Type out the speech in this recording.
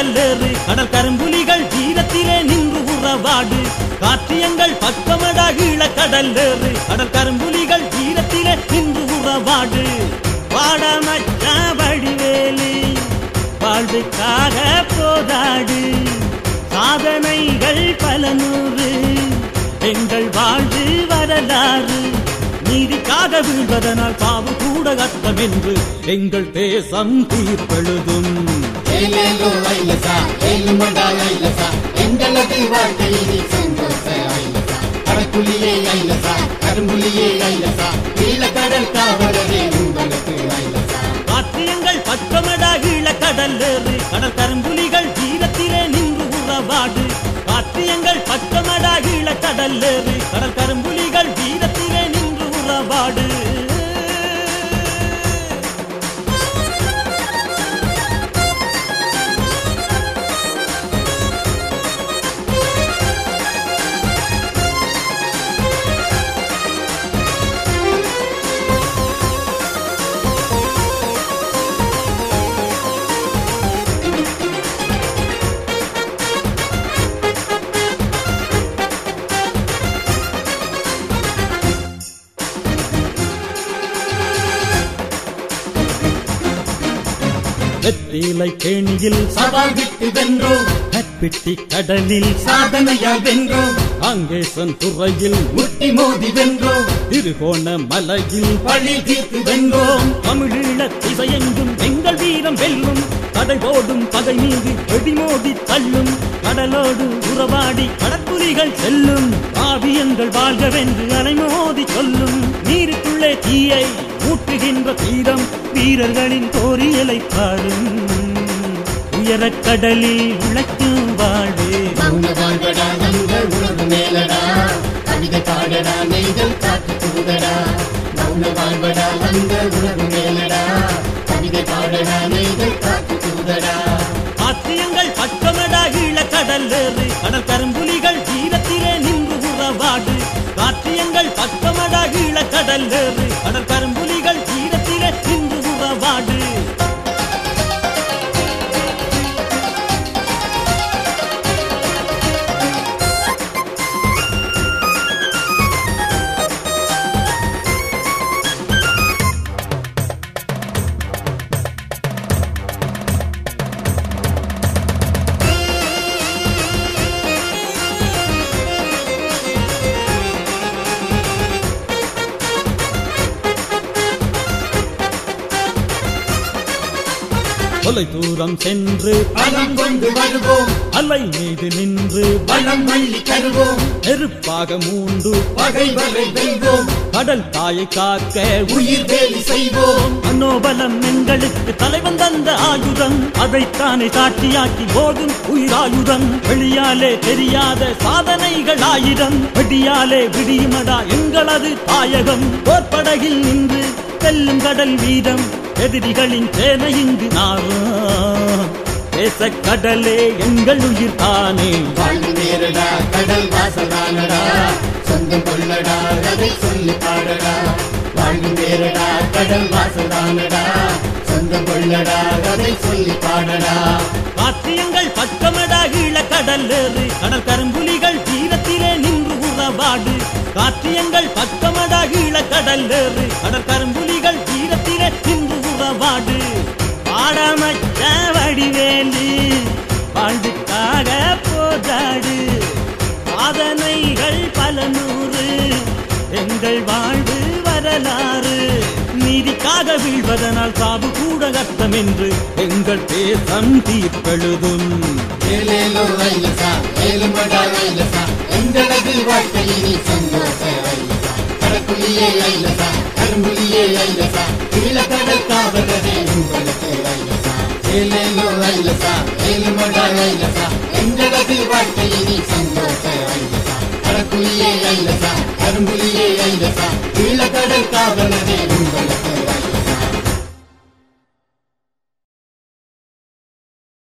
கடல்லேறு கடல் கரும்புலிகள் தீரத்திலே நின்று உறவாடு. காற்றியங்கள் பக்கமடா ஈழ கடல்லேறு கடல் கரும்புலிகள் தீரத்திலே நின்று உறவாடு. வாடமச்ச வடிவேலி வாழ்வுக்காக போராடு. சாதனைகள் பல நூறு எங்கள் வாழ்வு வரலாறு. நீதிக்காக வீழ்வதனால் பாவு கூட கஷ்டம் என்று எங்கள் தேசம் தீர்ப்பெழுதும். ஏலேலோ ஐலசா ஏழுமடா ஐலசா எங்களது வாழ்க்கையில் சந்தோஷ ஐலசா கடற்குழியே ஐலசா கரும்புலியே ஐலசா நீலக்கடல் காவலரே உங்களுக்கு ஐலசா காற்றியங்கள் பக்கமடா ஈழ கடல் கரும்புலிகள் தீரத்திலே நின்று உறவாடு. ஆற்றியங்கள் பக்கமடா ஈழ கடல் கரும்புலிகள் தீரத்திலே நின்று உறவாடு. வெற்றிலை கேணியில் சவால் விட்டு வென்றோம் கற்பிட்டி கடலில் சாதனையால் வென்றோம் ஆங்கேசன் துறையில் முட்டி மோதி வென்றோம் திருகோண மலையில் பழி தீர்த்து வென்றோம் தமிழீழ திசையெங்கும் எங்கள் வீரம் வெல்லும். கடை போடும் பகை மீது வெடிமோதி தள்ளும். கடலோடு உறவாடி கடற்குலிகள் செல்லும். காவியங்கள் வாழ்கவென்று அலைமோதி சொல்லும். நீருக்குள்ளே தீயை ஊட்டுகின்ற தீரம் வீரர்களின் கோரியலை பாடும். உயரக் கடலில் உழைக்கும் வாழ்வே. கவிதை பாடடா நெய்தல் காத்து தூதடா. மௌன வாழ்வடா அந்த உணர்வு மேலடா. கவிதை பாடடா நெய்தல் காத்து தூதடா. ஆத்தியங்கள் பக்கமடா ஈழ கடல்லேறு கடல் கரும்புலிகள் கடல்லேறு தொலை தூரம் சென்று பலம் கொண்டு வருவோம். அலை மீது நின்று வளம் வள்ளி தருவோம். நெருப்பாக மூண்டு பகைவரை வெல்வோம். கடல் தாயை காக்க உயிர் வேலி செய்வோம். மனோபலம் எங்களுக்கு தலைவன் தந்த ஆயுதம். அதைத்தானே சாட்சியாக்கி போதும் உயிராயுதம். வெளியாலே தெரியாத சாதனைகள் ஆயிரம். வெடியாலே விடியுமடா எங்களது தாயகம். போர்ப்படகில் நின்று செல்லும் கடல் வீதம் எதிரிகளின் சேனை இங்கு நாரும் பேச கடலே எங்கள் உயிர் தானே. வாழ்வு நேரடா கடல் வாசலானடா சொந்தம் கொள்ளடா அதை சொல்லி பாடடா. வாழ்வு நேரடா கடல் வாசலானடா சொந்தம் கொள்ளடா அதை சொல்லி பாடடா. காத்தியங்கள் பக்கமடா ஈழ கடல்லேறு கடல் கரும்புலிகள் தீரத்திலே நின்று உறவாடு. காத்தியங்கள் பக்கமடா ஈழ கடல்லேறு கடல் கரும்புலிகள் தீரத்திலே நின்று உறவாடு பாடமச்ச வடிவேலு. பாண்டுக்காக போதாடு சாதனைகள் பல நூறு. எங்கள் வாழ்வு வரலாறு நீதிக்காக வீழ்வதனால் சாவு கூட கஷ்டம் என்று எங்கள் தேசம் தீர்ப்பெழுதும். எங்களது வாழ்க்கையில் சந்தோஷ ஐலசா கடற்குழியே ஐலசா கரும்புலியே ஐலசா கீழக்கடல் காவலரே உங்களுக்கு ஐலசா ஏலேலோ ஐலசா ஏழுமடா ஐலசா எங்களது வாழ்க்கையினி சந்தோஷ ஐலசா கடற்குழியே ஐலசா கரும்புலியே ஐலசா கீழக்கடல் காவலரே உங்களுக்கு